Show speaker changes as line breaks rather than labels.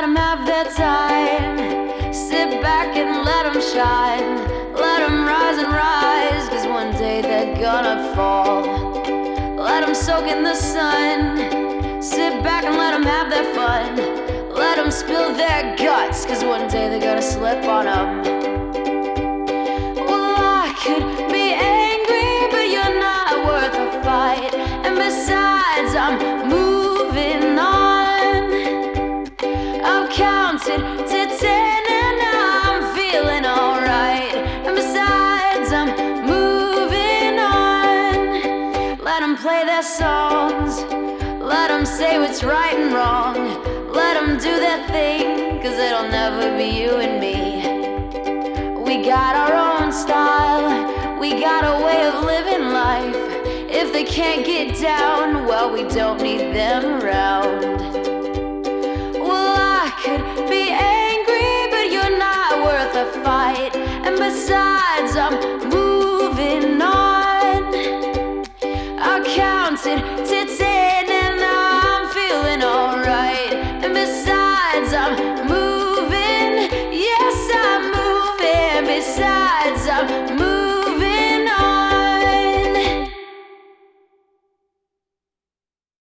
Let them have their time. Sit back and let them shine. Let them rise and rise, cause one day they're gonna fall. Let them soak in the sun. Sit back and let them have their fun. Let them spill their guts, cause one day they're gonna slip on them. Well, I could be angry, but you're not worth a fight. And besides, I'm counted to ten and I'm feeling alright. And besides, I'm moving on. Let them play their songs. Let them say what's right and wrong. Let them do their thing, cause it'll never be you and me. We got our own style, we got a way of living life. If they can't get down, well, we don't need them around. sides, I'm moving on. I counted to ten and I'm feeling alright. And besides, I'm moving, yes, I'm moving. Besides, I'm moving.